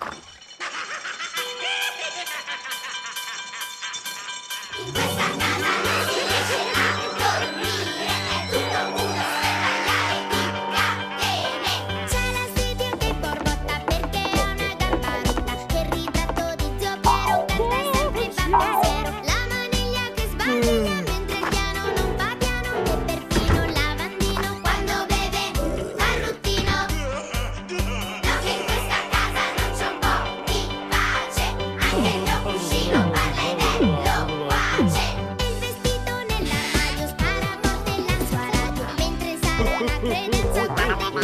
you Bye.